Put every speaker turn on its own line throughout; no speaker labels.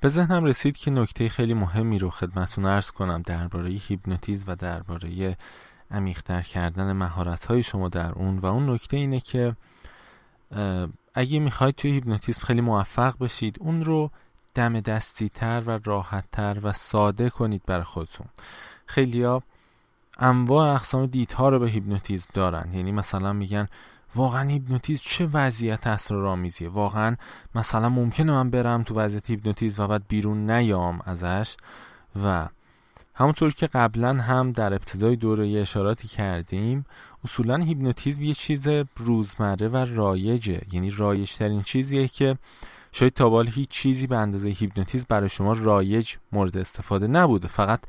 به ذهنم رسید که نکته خیلی مهمی رو خدمتون عرض کنم درباره هیپنوتیزم و درباره عمیقتر کردن مهارت های شما در اون و اون نکته اینه که اگه می‌خواید توی هیپنوتیزم خیلی موفق بشید اون رو دم دستی تر و راحت تر و ساده کنید برای خودتون. خیلیا انواع اقسام دیدها رو به هیپنوتیزم دارن. یعنی مثلا میگن واقعا هیپنوتیزم چه وضعیت اسرارآمیزیه واقعا مثلا ممکنه من برم تو وضعیت هیپنوتیزم و بعد بیرون نیام ازش؟ و همونطور که قبلا هم در ابتدای دوره اشاراتی کردیم اصولا هیپنوتیزم یه چیز روزمره و رایجه. یعنی رایجترین چیزیه که شاید تا هیچ چیزی به اندازه هیپنوتیزم برای شما رایج مورد استفاده نبوده. فقط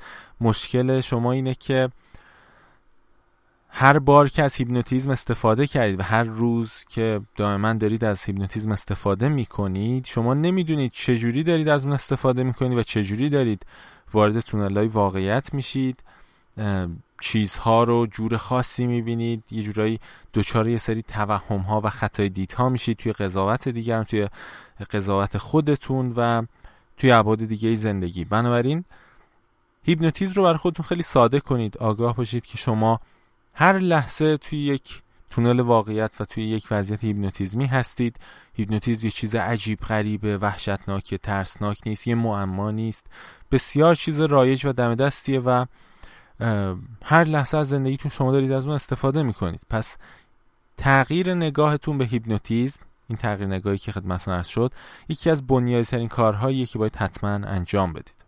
مشکل شما اینه که هر بار که از هیپنوتیزم استفاده کردید و هر روز که دائما دارید از هیپنوتیزم استفاده می‌کنید شما نمی‌دونید چجوری دارید از اون استفاده می‌کنید و چجوری دارید وارد تونل واقعیت میشید. چیزها رو جور خاصی می‌بینید. یه جورایی دوچار یه سری توهم ها و خطای دیدها میشید توی قضاوت دیگر توی قضاوت خودتون و توی عباد دیگه زندگی. بنابراین هیپنوتیزم رو برای خودتون خیلی ساده کنید. آگاه باشید که شما هر لحظه توی یک تونل واقعیت و توی یک وضعیت هیپنوتیزمی هستید. هیپنوتیزم یه چیز عجیب غریبه وحشتناک ترسناک نیست یه معما نیست. بسیار چیز رایج و دم دستیه و هر لحظه از زندگیتون شما دارید از اون استفاده می‌کنید. پس تغییر نگاهتون به هیپنوتیزم این تغییر نگاهی که خدمتتون عرض شد یکی از بنیادیترین کارهایی که باید حتما انجام بدید.